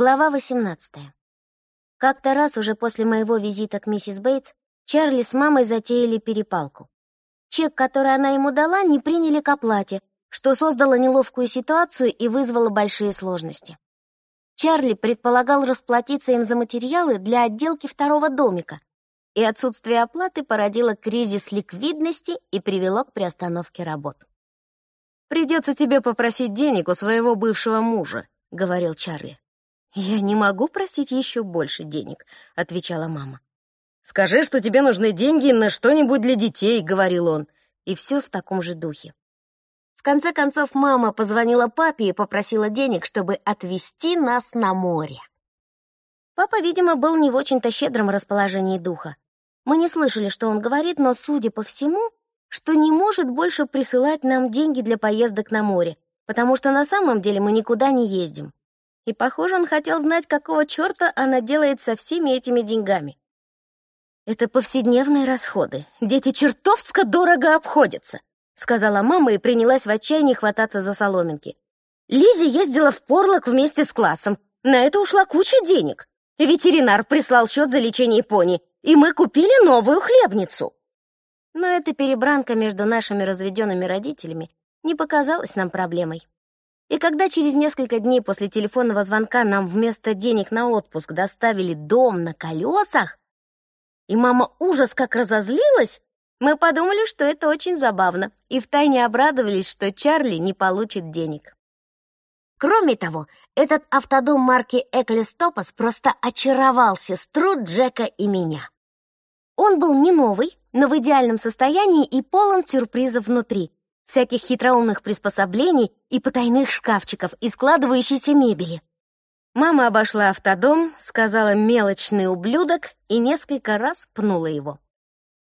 Глава 18. Как-то раз уже после моего визита к миссис Бейтс Чарли с мамой затеяли перепалку. Чек, который она ему дала, не приняли к оплате, что создало неловкую ситуацию и вызвало большие сложности. Чарли предполагал расплатиться им за материалы для отделки второго домика, и отсутствие оплаты породило кризис ликвидности и привело к приостановке работ. «Придется тебе попросить денег у своего бывшего мужа», — говорил Чарли. «Я не могу просить еще больше денег», — отвечала мама. «Скажи, что тебе нужны деньги на что-нибудь для детей», — говорил он. И все в таком же духе. В конце концов, мама позвонила папе и попросила денег, чтобы отвезти нас на море. Папа, видимо, был не в очень-то щедром расположении духа. Мы не слышали, что он говорит, но, судя по всему, что не может больше присылать нам деньги для поездок на море, потому что на самом деле мы никуда не ездим. И, похоже, он хотел знать, какого черта она делает со всеми этими деньгами. «Это повседневные расходы. Дети чертовско дорого обходятся», — сказала мама и принялась в отчаянии хвататься за соломинки. Лизи ездила в Порлок вместе с классом. На это ушла куча денег. Ветеринар прислал счет за лечение пони, и мы купили новую хлебницу. Но эта перебранка между нашими разведенными родителями не показалась нам проблемой. И когда через несколько дней после телефонного звонка нам вместо денег на отпуск доставили дом на колесах, и мама ужас как разозлилась, мы подумали, что это очень забавно, и втайне обрадовались, что Чарли не получит денег. Кроме того, этот автодом марки Эклистопас просто очаровал сестру Джека и меня. Он был не новый, но в идеальном состоянии и полон сюрпризов внутри, всяких хитроумных приспособлений и потайных шкафчиков и складывающейся мебели. Мама обошла автодом, сказала «мелочный ублюдок» и несколько раз пнула его.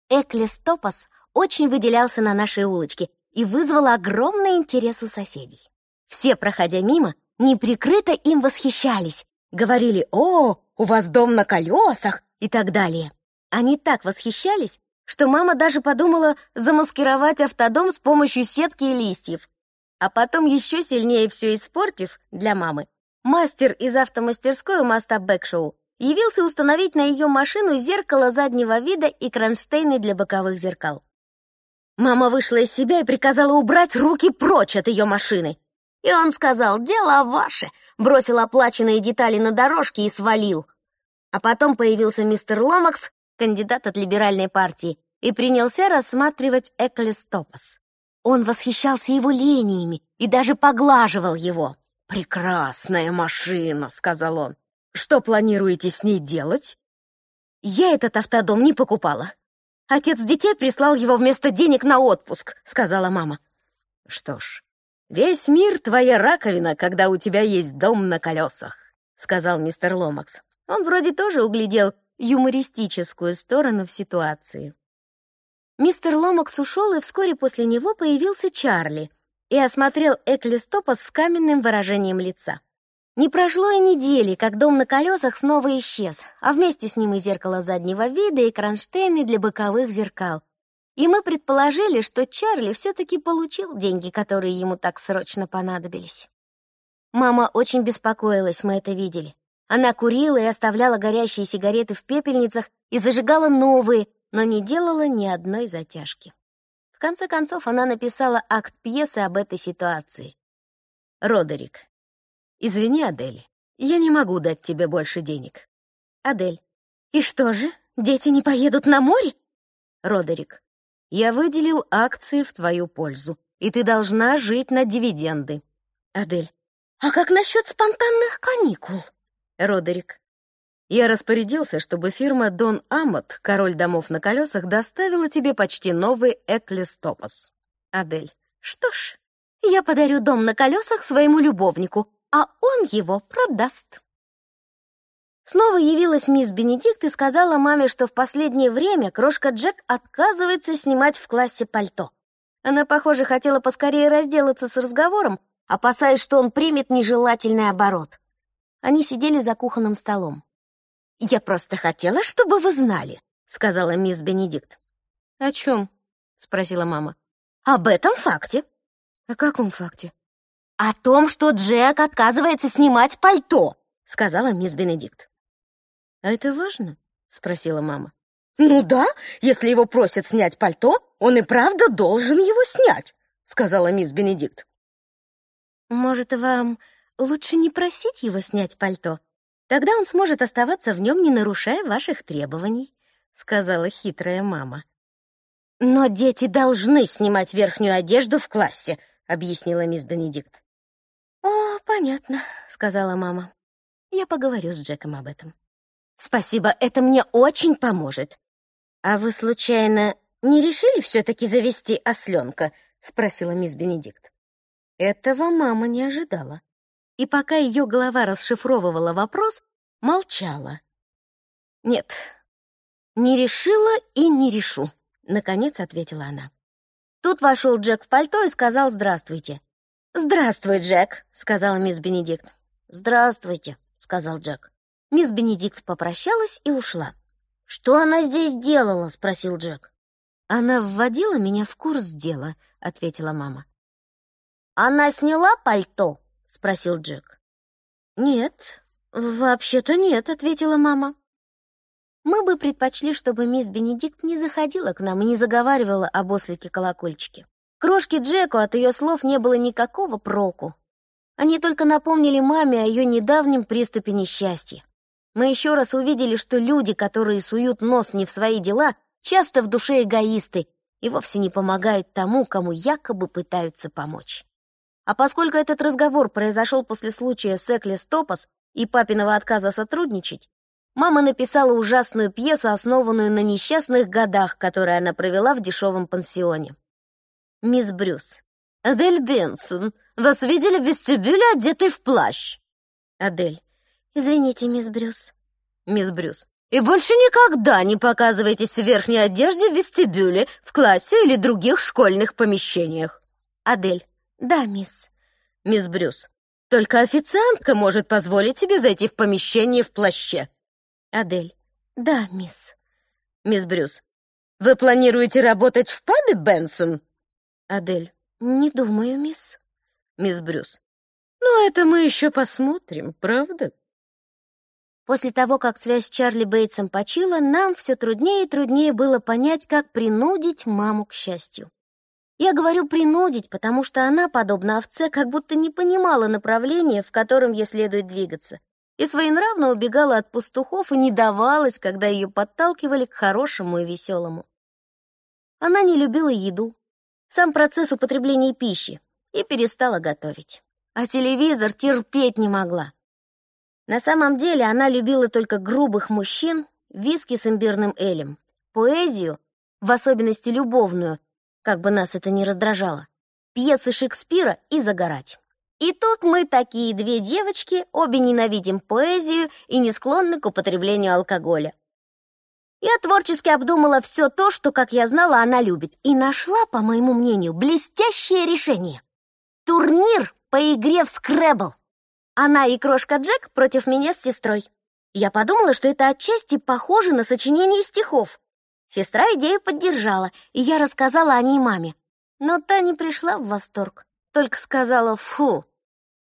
Эклестопос очень выделялся на нашей улочке и вызвал огромный интерес у соседей. Все, проходя мимо, неприкрыто им восхищались, говорили «О, у вас дом на колесах» и так далее. Они так восхищались, что мама даже подумала замаскировать автодом с помощью сетки и листьев. А потом, еще сильнее все испортив для мамы, мастер из автомастерской у моста Бэкшоу явился установить на ее машину зеркало заднего вида и кронштейны для боковых зеркал. Мама вышла из себя и приказала убрать руки прочь от ее машины. И он сказал «Дело ваше», бросил оплаченные детали на дорожке и свалил. А потом появился мистер Ломакс кандидат от либеральной партии, и принялся рассматривать Эклестопос. Он восхищался его линиями и даже поглаживал его. «Прекрасная машина», — сказал он. «Что планируете с ней делать?» «Я этот автодом не покупала. Отец детей прислал его вместо денег на отпуск», — сказала мама. «Что ж, весь мир твоя раковина, когда у тебя есть дом на колесах», — сказал мистер Ломакс. Он вроде тоже углядел юмористическую сторону в ситуации. Мистер Ломакс ушел, и вскоре после него появился Чарли и осмотрел Эклистопас с каменным выражением лица. Не прошло и недели, как дом на колесах снова исчез, а вместе с ним и зеркало заднего вида, и кронштейны для боковых зеркал. И мы предположили, что Чарли все-таки получил деньги, которые ему так срочно понадобились. Мама очень беспокоилась, мы это видели. Она курила и оставляла горящие сигареты в пепельницах и зажигала новые, но не делала ни одной затяжки. В конце концов, она написала акт пьесы об этой ситуации. «Родерик, извини, Адель, я не могу дать тебе больше денег». «Адель, и что же, дети не поедут на море?» «Родерик, я выделил акции в твою пользу, и ты должна жить на дивиденды». «Адель, а как насчет спонтанных каникул?» Родерик. Я распорядился, чтобы фирма Дон Амот, король домов на колесах, доставила тебе почти новый Эклестопос. Адель. Что ж, я подарю дом на колесах своему любовнику, а он его продаст. Снова явилась мисс Бенедикт и сказала маме, что в последнее время крошка Джек отказывается снимать в классе пальто. Она, похоже, хотела поскорее разделаться с разговором, опасаясь, что он примет нежелательный оборот. Они сидели за кухонным столом. «Я просто хотела, чтобы вы знали», — сказала мисс Бенедикт. «О чем?» — спросила мама. «Об этом факте». «О каком факте?» «О том, что Джек отказывается снимать пальто. — сказала мисс Бенедикт. «А это важно?» — спросила мама. «Ну да, если его просят снять пальто, он и правда должен его снять», — сказала мисс Бенедикт. «Может, вам лучше не просить его снять пальто? Тогда он сможет оставаться в нем, не нарушая ваших требований», — сказала хитрая мама. «Но дети должны снимать верхнюю одежду в классе», — объяснила мисс Бенедикт. «О, понятно», — сказала мама. «Я поговорю с Джеком об этом». «Спасибо, это мне очень поможет. А вы, случайно, не решили все-таки завести осленка?» — спросила мисс Бенедикт. Этого мама не ожидала. И пока ее голова расшифровывала вопрос, молчала. «Нет, не решила и не решу», — наконец ответила она. Тут вошел Джек в пальто и сказал «Здравствуйте». «Здравствуй, Джек», — сказала мисс Бенедикт. «Здравствуйте», — сказал Джек. Мисс Бенедикт попрощалась и ушла. «Что она здесь делала?» — спросил Джек. «Она вводила меня в курс дела», — ответила мама. «Она сняла пальто?» — спросил Джек. «Нет, вообще-то нет», — ответила мама. Мы бы предпочли, чтобы мисс Бенедикт не заходила к нам и не заговаривала об ослике-колокольчике. Крошке Джеку от ее слов не было никакого проку. Они только напомнили маме о ее недавнем приступе несчастья. Мы еще раз увидели, что люди, которые суют нос не в свои дела, часто в душе эгоисты и вовсе не помогают тому, кому якобы пытаются помочь. А поскольку этот разговор произошел после случая с Экли Стопас и папиного отказа сотрудничать, мама написала ужасную пьесу, основанную на несчастных годах, которые она провела в дешевом пансионе. Мисс Брюс. «Адель Бенсон, вас видели в вестибюле, одетой в плащ?» Адель. «Извините, мисс Брюс». Мисс Брюс. «И больше никогда не показывайтесь в верхней одежде в вестибюле, в классе или других школьных помещениях». Адель. «Да, мисс». Мисс Брюс. «Только официантка может позволить тебе зайти в помещение в плаще». Адель. «Да, мисс». Мисс Брюс. «Вы планируете работать в пабе, Бенсон?» Адель. «Не думаю, мисс». Мисс Брюс. «Ну, это мы еще посмотрим, правда?» После того, как связь с Чарли Бейтсом почила, нам все труднее и труднее было понять, как принудить маму к счастью. Я говорю «принудить», потому что она, подобно овце, как будто не понимала направления, в котором ей следует двигаться, и своенравно убегала от пастухов и не давалась, когда ее подталкивали к хорошему и веселому. Она не любила еду, сам процесс употребления пищи, и перестала готовить. А телевизор терпеть не могла. На самом деле она любила только грубых мужчин, виски с имбирным элем, поэзию, в особенности любовную, как бы нас это ни раздражало, пьесы Шекспира и загорать. И тут мы такие две девочки, обе ненавидим поэзию и не склонны к употреблению алкоголя. Я творчески обдумала все то, что, как я знала, она любит, и нашла, по моему мнению, блестящее решение. Турнир по игре в скребл. Она и крошка Джек против меня с сестрой. Я подумала, что это отчасти похоже на сочинение стихов. Сестра идею поддержала, и я рассказала о ней маме. Но та не пришла в восторг, только сказала «фу».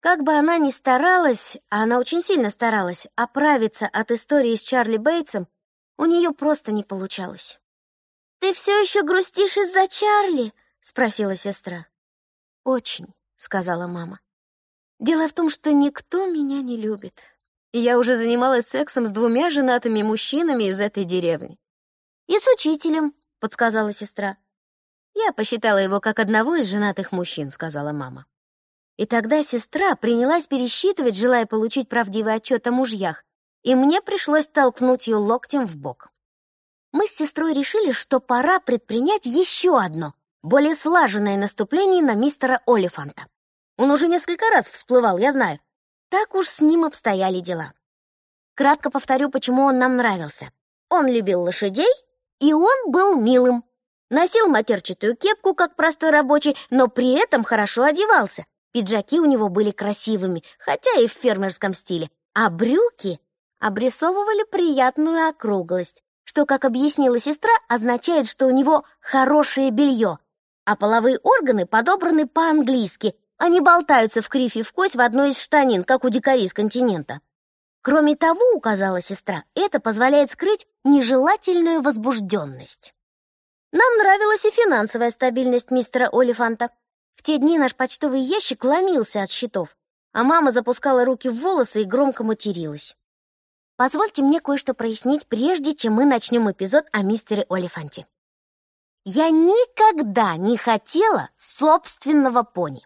Как бы она ни старалась, а она очень сильно старалась, оправиться от истории с Чарли Бейтсом, у нее просто не получалось. «Ты все еще грустишь из-за Чарли?» — спросила сестра. «Очень», — сказала мама. Дело в том, что никто меня не любит. И я уже занималась сексом с двумя женатыми мужчинами из этой деревни. «И с учителем», — подсказала сестра. «Я посчитала его как одного из женатых мужчин», — сказала мама. И тогда сестра принялась пересчитывать, желая получить правдивый отчет о мужьях, и мне пришлось толкнуть ее локтем в бок. Мы с сестрой решили, что пора предпринять еще одно, более слаженное наступление на мистера Олифанта. Он уже несколько раз всплывал, я знаю. Так уж с ним обстояли дела. Кратко повторю, почему он нам нравился. Он любил лошадей, и он был милым. Носил матерчатую кепку, как простой рабочий, но при этом хорошо одевался. Пиджаки у него были красивыми, хотя и в фермерском стиле, а брюки обрисовывали приятную округлость, что, как объяснила сестра, означает, что у него хорошее белье, а половые органы подобраны по-английски, они болтаются в крифе в кость в одной из штанин, как у дикарей с континента. Кроме того, указала сестра, это позволяет скрыть нежелательную возбужденность. Нам нравилась и финансовая стабильность мистера Олифанта. В те дни наш почтовый ящик ломился от счетов, а мама запускала руки в волосы и громко материлась. Позвольте мне кое-что прояснить, прежде чем мы начнем эпизод о мистере Олифанте. Я никогда не хотела собственного пони.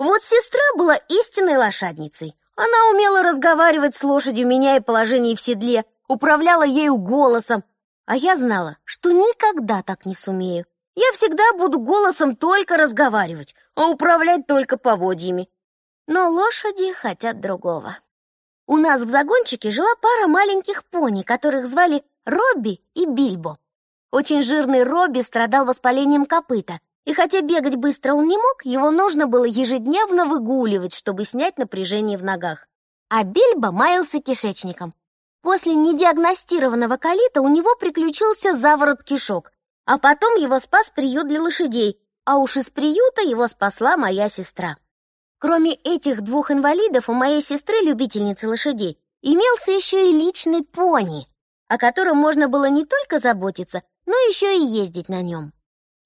Вот сестра была истинной лошадницей. Она умела разговаривать с лошадью, меняя положение в седле, управляла ею голосом, а я знала, что никогда так не сумею. Я всегда буду голосом только разговаривать, а управлять только поводьями. Но лошади хотят другого. У нас в загончике жила пара маленьких пони, которых звали Робби и Бильбо. Очень жирный Робби страдал воспалением копыта, и хотя бегать быстро он не мог, его нужно было ежедневно выгуливать, чтобы снять напряжение в ногах. А Бильбо маялся кишечником. После недиагностированного колита у него приключился заворот кишок, а потом его спас приют для лошадей, а уж из приюта его спасла моя сестра. Кроме этих двух инвалидов, у моей сестры, любительницы лошадей, имелся еще и личный пони, о котором можно было не только заботиться, но еще и ездить на нем.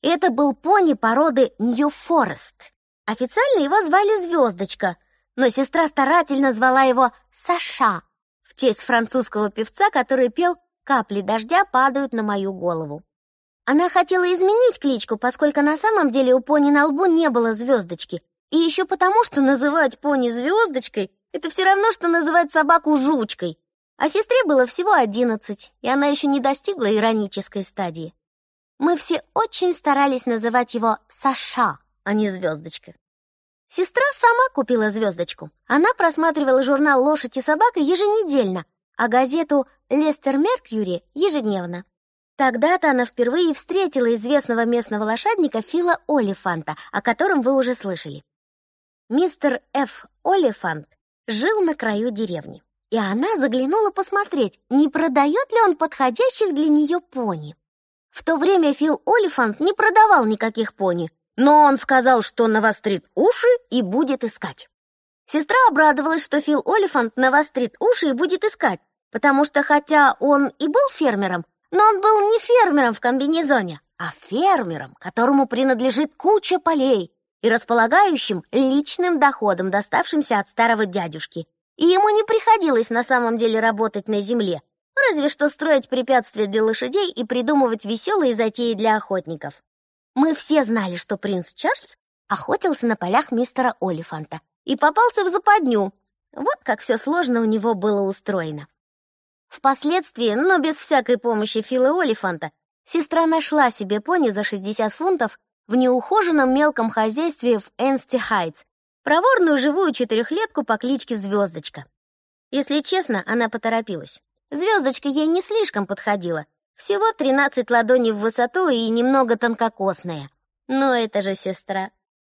Это был пони породы Нью-Форест. Официально его звали Звездочка, но сестра старательно звала его Саша в честь французского певца, который пел «Капли дождя падают на мою голову». Она хотела изменить кличку, поскольку на самом деле у пони на лбу не было звездочки, и еще потому, что называть пони звездочкой — это все равно, что называть собаку жучкой. А сестре было всего одиннадцать, и она еще не достигла иронической стадии. Мы все очень старались называть его Саша, а не Звездочка. Сестра сама купила звездочку. Она просматривала журнал «Лошадь и собака» еженедельно, а газету «Лестер Меркьюри» ежедневно. Тогда-то она впервые встретила известного местного лошадника Фила Олифанта, о котором вы уже слышали. Мистер Ф. Олифант жил на краю деревни, и она заглянула посмотреть, не продает ли он подходящих для нее пони. В то время Фил Олифант не продавал никаких пони, но он сказал, что навострит уши и будет искать. Сестра обрадовалась, что Фил Олифант навострит уши и будет искать, потому что хотя он и был фермером, но он был не фермером в комбинезоне, а фермером, которому принадлежит куча полей и располагающим личным доходом, доставшимся от старого дядюшки. И ему не приходилось на самом деле работать на земле, Разве что строить препятствия для лошадей и придумывать веселые затеи для охотников. Мы все знали, что принц Чарльз охотился на полях мистера Олифанта и попался в западню. Вот как все сложно у него было устроено. Впоследствии, но без всякой помощи Фила Олифанта, сестра нашла себе пони за 60 фунтов в неухоженном мелком хозяйстве в Энсти Хайтс, проворную живую четырехлетку по кличке Звездочка. Если честно, она поторопилась. Звездочка ей не слишком подходила. Всего 13 ладоней в высоту и немного тонкокосная. Но это же сестра.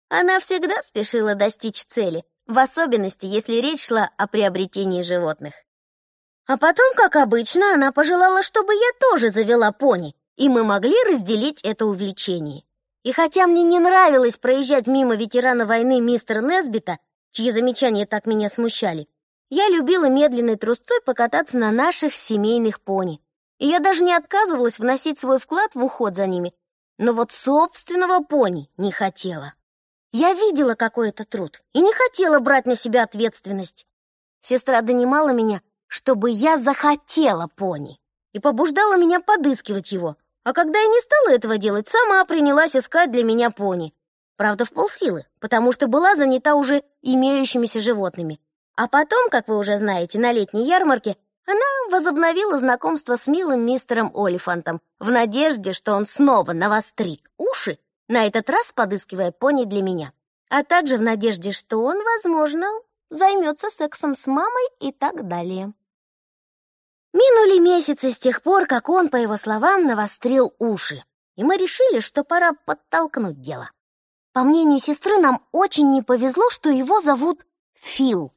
Она всегда спешила достичь цели, в особенности, если речь шла о приобретении животных. А потом, как обычно, она пожелала, чтобы я тоже завела пони, и мы могли разделить это увлечение. И хотя мне не нравилось проезжать мимо ветерана войны мистера Несбита, чьи замечания так меня смущали, я любила медленной трустой покататься на наших семейных пони. И я даже не отказывалась вносить свой вклад в уход за ними. Но вот собственного пони не хотела. Я видела какой это труд и не хотела брать на себя ответственность. Сестра донимала меня, чтобы я захотела пони, и побуждала меня подыскивать его. А когда я не стала этого делать, сама принялась искать для меня пони. Правда, в полсилы, потому что была занята уже имеющимися животными. А потом, как вы уже знаете, на летней ярмарке она возобновила знакомство с милым мистером Олифантом в надежде, что он снова навострит уши, на этот раз подыскивая пони для меня, а также в надежде, что он, возможно, займется сексом с мамой и так далее. Минули месяцы с тех пор, как он, по его словам, навострил уши, и мы решили, что пора подтолкнуть дело. По мнению сестры, нам очень не повезло, что его зовут Фил.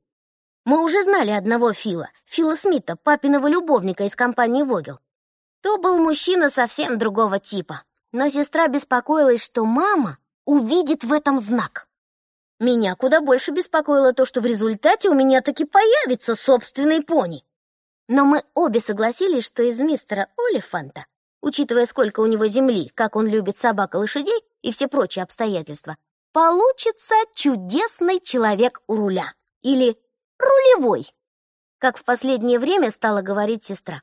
Мы уже знали одного Фила, Фила Смита, папиного любовника из компании Вогел. То был мужчина совсем другого типа, но сестра беспокоилась, что мама увидит в этом знак. Меня куда больше беспокоило то, что в результате у меня таки появится собственный пони, Но мы обе согласились, что из мистера Олифанта, учитывая, сколько у него земли, как он любит собак и лошадей и все прочие обстоятельства, получится чудесный человек у руля. Или рулевой, как в последнее время стала говорить сестра.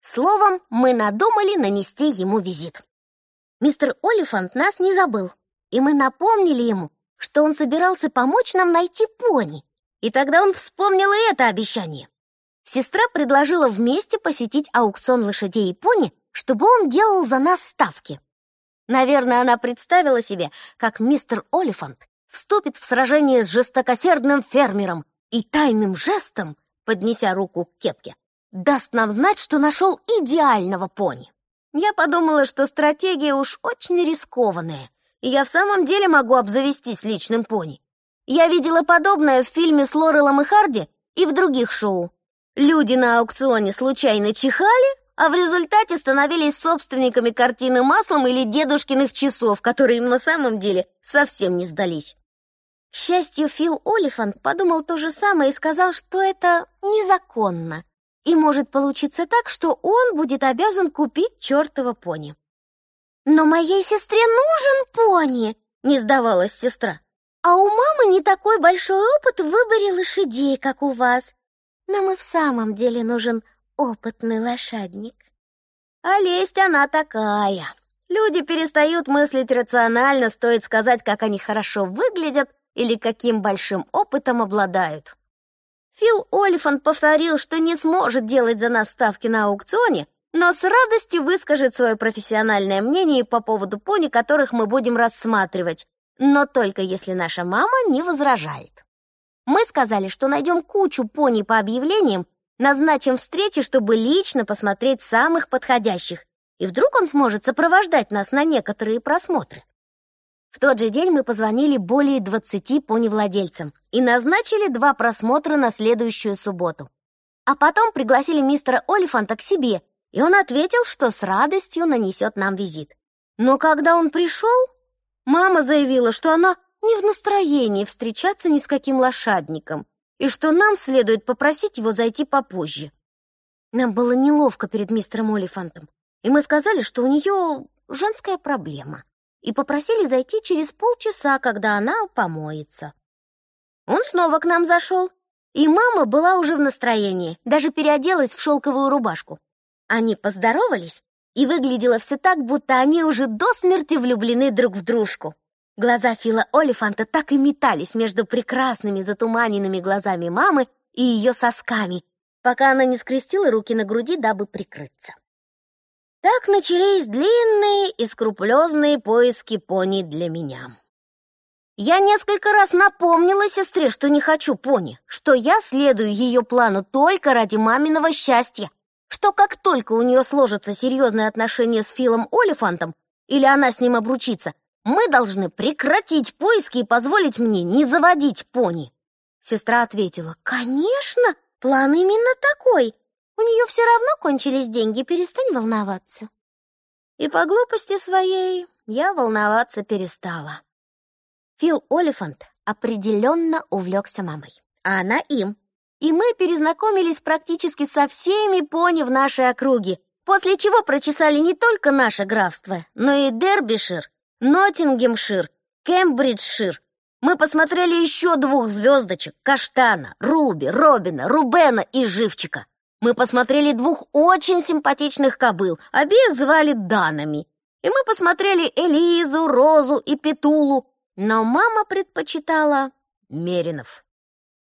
Словом, мы надумали нанести ему визит. Мистер Олифант нас не забыл, и мы напомнили ему, что он собирался помочь нам найти пони. И тогда он вспомнил и это обещание. Сестра предложила вместе посетить аукцион лошадей и пони, чтобы он делал за нас ставки. Наверное, она представила себе, как мистер Олифант вступит в сражение с жестокосердным фермером и тайным жестом, поднеся руку к кепке, даст нам знать, что нашел идеального пони. Я подумала, что стратегия уж очень рискованная, и я в самом деле могу обзавестись личным пони. Я видела подобное в фильме с Лорелом и Харди и в других шоу. Люди на аукционе случайно чихали, а в результате становились собственниками картины маслом или дедушкиных часов, которые им на самом деле совсем не сдались. К счастью, Фил Олифант подумал то же самое и сказал, что это незаконно, и может получиться так, что он будет обязан купить чертова пони. «Но моей сестре нужен пони!» — не сдавалась сестра. «А у мамы не такой большой опыт в выборе лошадей, как у вас. Нам и в самом деле нужен опытный лошадник». А лесть она такая. Люди перестают мыслить рационально, стоит сказать, как они хорошо выглядят или каким большим опытом обладают. Фил Олифант повторил, что не сможет делать за нас ставки на аукционе, но с радостью выскажет свое профессиональное мнение по поводу пони, которых мы будем рассматривать, но только если наша мама не возражает. Мы сказали, что найдем кучу пони по объявлениям, назначим встречи, чтобы лично посмотреть самых подходящих, и вдруг он сможет сопровождать нас на некоторые просмотры. В тот же день мы позвонили более 20 поневладельцам и назначили два просмотра на следующую субботу. А потом пригласили мистера Олифанта к себе, и он ответил, что с радостью нанесет нам визит. Но когда он пришел, мама заявила, что она не в настроении встречаться ни с каким лошадником, и что нам следует попросить его зайти попозже. Нам было неловко перед мистером Олифантом, и мы сказали, что у нее женская проблема и попросили зайти через полчаса, когда она помоется. Он снова к нам зашел, и мама была уже в настроении, даже переоделась в шелковую рубашку. Они поздоровались, и выглядело все так, будто они уже до смерти влюблены друг в дружку. Глаза Фила Олифанта так и метались между прекрасными затуманенными глазами мамы и ее сосками, пока она не скрестила руки на груди, дабы прикрыться. Так начались длинные и скрупулезные поиски пони для меня. Я несколько раз напомнила сестре, что не хочу пони, что я следую ее плану только ради маминого счастья, что как только у нее сложатся серьезные отношения с Филом Олифантом или она с ним обручится, мы должны прекратить поиски и позволить мне не заводить пони. Сестра ответила, конечно, план именно такой. У нее все равно кончились деньги, перестань волноваться. И по глупости своей я волноваться перестала. Фил Олифант определенно увлекся мамой, а она им. И мы перезнакомились практически со всеми пони в нашей округе, после чего прочесали не только наше графство, но и Дербишир, Ноттингемшир, Кембриджшир. Мы посмотрели еще двух звездочек — Каштана, Руби, Робина, Рубена и Живчика. Мы посмотрели двух очень симпатичных кобыл, обеих звали Данами. И мы посмотрели Элизу, Розу и Петулу, но мама предпочитала Меринов.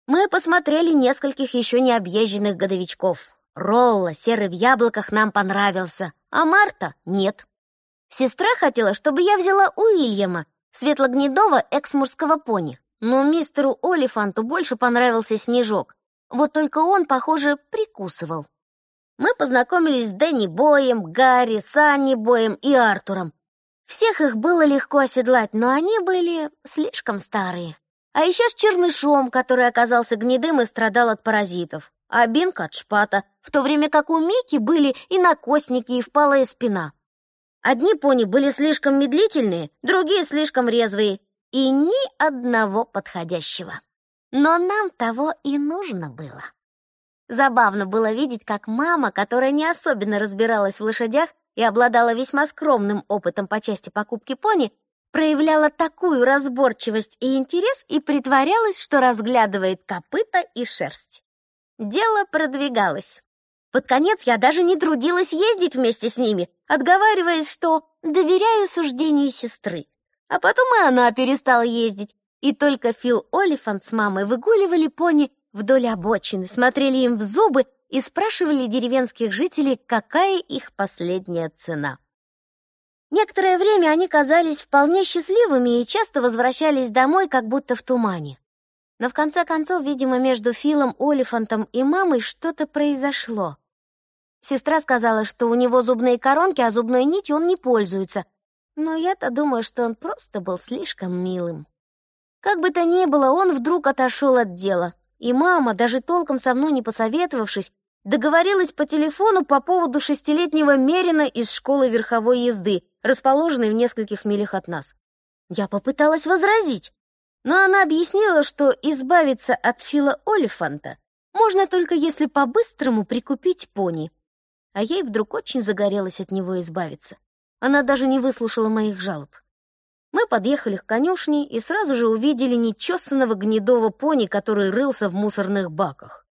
Мы посмотрели нескольких еще не объезженных годовичков. Ролла, серый в яблоках, нам понравился, а Марта — нет. Сестра хотела, чтобы я взяла Уильяма, светлогнедого эксмурского пони, но мистеру Олифанту больше понравился Снежок, вот только он, похоже, прикусывал. Мы познакомились с Дэнни Боем, Гарри, Санни Боем и Артуром. Всех их было легко оседлать, но они были слишком старые. А еще с Чернышом, который оказался гнедым и страдал от паразитов. А Бинк от шпата, в то время как у Мики были и накосники, и впалая спина. Одни пони были слишком медлительные, другие слишком резвые, и ни одного подходящего. Но нам того и нужно было. Забавно было видеть, как мама, которая не особенно разбиралась в лошадях и обладала весьма скромным опытом по части покупки пони, проявляла такую разборчивость и интерес и притворялась, что разглядывает копыта и шерсть. Дело продвигалось. Под конец я даже не трудилась ездить вместе с ними, отговариваясь, что доверяю суждению сестры. А потом и она перестала ездить, и только Фил Олифант с мамой выгуливали пони вдоль обочины, смотрели им в зубы и спрашивали деревенских жителей, какая их последняя цена. Некоторое время они казались вполне счастливыми и часто возвращались домой, как будто в тумане. Но в конце концов, видимо, между Филом Олифантом и мамой что-то произошло. Сестра сказала, что у него зубные коронки, а зубной нитью он не пользуется. Но я-то думаю, что он просто был слишком милым. Как бы то ни было, он вдруг отошел от дела. И мама, даже толком со мной не посоветовавшись, договорилась по телефону по поводу шестилетнего Мерина из школы верховой езды, расположенной в нескольких милях от нас. Я попыталась возразить, но она объяснила, что избавиться от Фила Олифанта можно только если по-быстрому прикупить пони. А ей вдруг очень загорелось от него избавиться. Она даже не выслушала моих жалоб. Мы подъехали к конюшне и сразу же увидели нечесанного гнедого пони, который рылся в мусорных баках.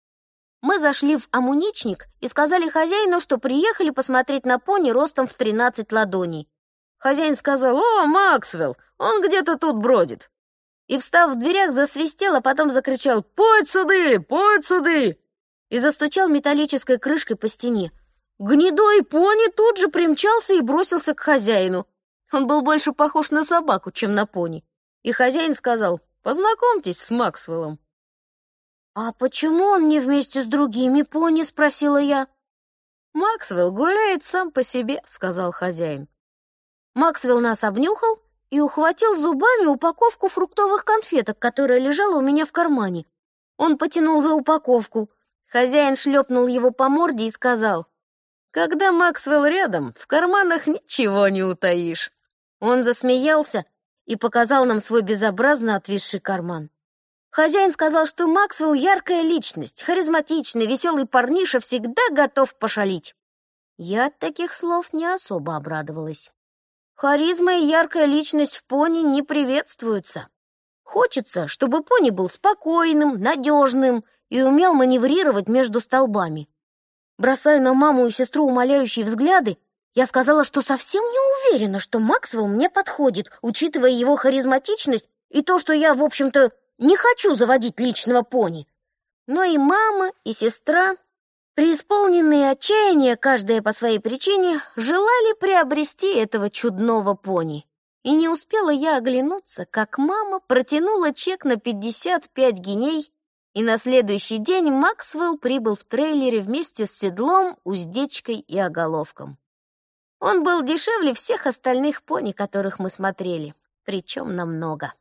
Мы зашли в амуничник и сказали хозяину, что приехали посмотреть на пони ростом в 13 ладоней. Хозяин сказал, «О, Максвелл, он где-то тут бродит». И, встав в дверях, засвистел, а потом закричал «Подь суды! Подь суды!» и застучал металлической крышкой по стене. Гнедой пони тут же примчался и бросился к хозяину. Он был больше похож на собаку, чем на пони. И хозяин сказал, познакомьтесь с Максвеллом. «А почему он не вместе с другими пони?» — спросила я. «Максвелл гуляет сам по себе», — сказал хозяин. Максвелл нас обнюхал и ухватил зубами упаковку фруктовых конфеток, которая лежала у меня в кармане. Он потянул за упаковку. Хозяин шлепнул его по морде и сказал, «Когда Максвелл рядом, в карманах ничего не утаишь». Он засмеялся и показал нам свой безобразно отвисший карман. Хозяин сказал, что Максвелл — яркая личность, харизматичный, веселый парниша, всегда готов пошалить. Я от таких слов не особо обрадовалась. Харизма и яркая личность в пони не приветствуются. Хочется, чтобы пони был спокойным, надежным и умел маневрировать между столбами. Бросая на маму и сестру умоляющие взгляды, я сказала, что совсем не уверена, что Максвелл мне подходит, учитывая его харизматичность и то, что я, в общем-то, не хочу заводить личного пони. Но и мама, и сестра, преисполненные отчаяния, каждая по своей причине, желали приобрести этого чудного пони. И не успела я оглянуться, как мама протянула чек на 55 геней, и на следующий день Максвелл прибыл в трейлере вместе с седлом, уздечкой и оголовком. Он был дешевле всех остальных пони, которых мы смотрели, причем намного.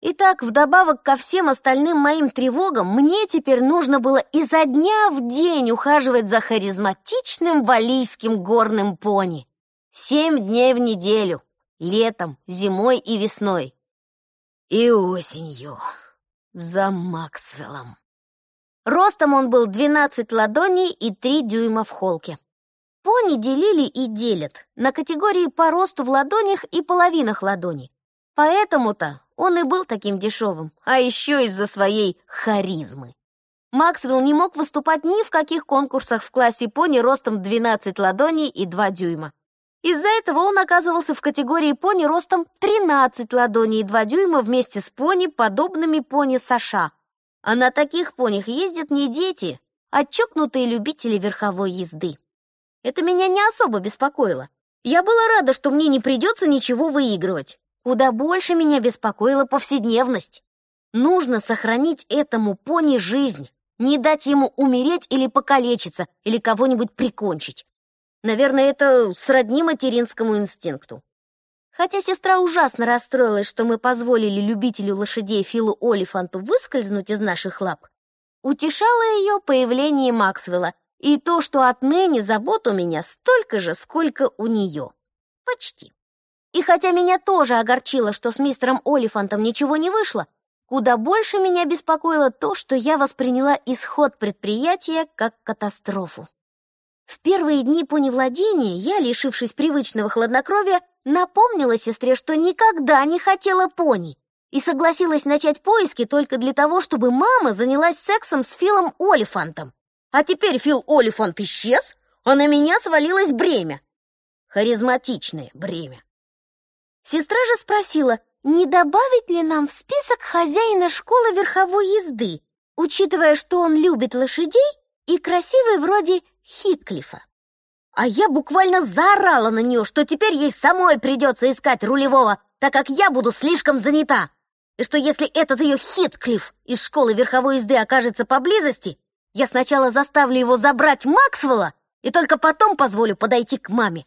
Итак, вдобавок ко всем остальным моим тревогам, мне теперь нужно было изо дня в день ухаживать за харизматичным валийским горным пони. Семь дней в неделю, летом, зимой и весной. И осенью за Максвеллом. Ростом он был 12 ладоней и 3 дюйма в холке. Пони делили и делят на категории по росту в ладонях и половинах ладони. Поэтому-то он и был таким дешевым, а еще из-за своей харизмы. Максвелл не мог выступать ни в каких конкурсах в классе пони ростом 12 ладоней и 2 дюйма. Из-за этого он оказывался в категории пони ростом 13 ладоней и 2 дюйма вместе с пони, подобными пони Саша. А на таких понях ездят не дети, а чокнутые любители верховой езды. Это меня не особо беспокоило. Я была рада, что мне не придется ничего выигрывать. Куда больше меня беспокоила повседневность. Нужно сохранить этому пони жизнь, не дать ему умереть или покалечиться, или кого-нибудь прикончить. Наверное, это сродни материнскому инстинкту. Хотя сестра ужасно расстроилась, что мы позволили любителю лошадей Филу Олифанту выскользнуть из наших лап, утешало ее появление Максвелла и то, что отныне забот у меня столько же, сколько у нее. Почти. И хотя меня тоже огорчило, что с мистером Олифантом ничего не вышло, Куда больше меня беспокоило то, что я восприняла исход предприятия как катастрофу. В первые дни поневладения я, лишившись привычного хладнокровия, напомнила сестре, что никогда не хотела пони и согласилась начать поиски только для того, чтобы мама занялась сексом с Филом Олифантом. А теперь Фил Олифант исчез, а на меня свалилось бремя. Харизматичное бремя. Сестра же спросила, не добавить ли нам в список хозяина школы верховой езды, учитывая, что он любит лошадей и красивый вроде Хитклифа. А я буквально заорала на нее, что теперь ей самой придется искать рулевого, так как я буду слишком занята. И что если этот ее Хитклифф из школы верховой езды окажется поблизости, я сначала заставлю его забрать Максвелла и только потом позволю подойти к маме.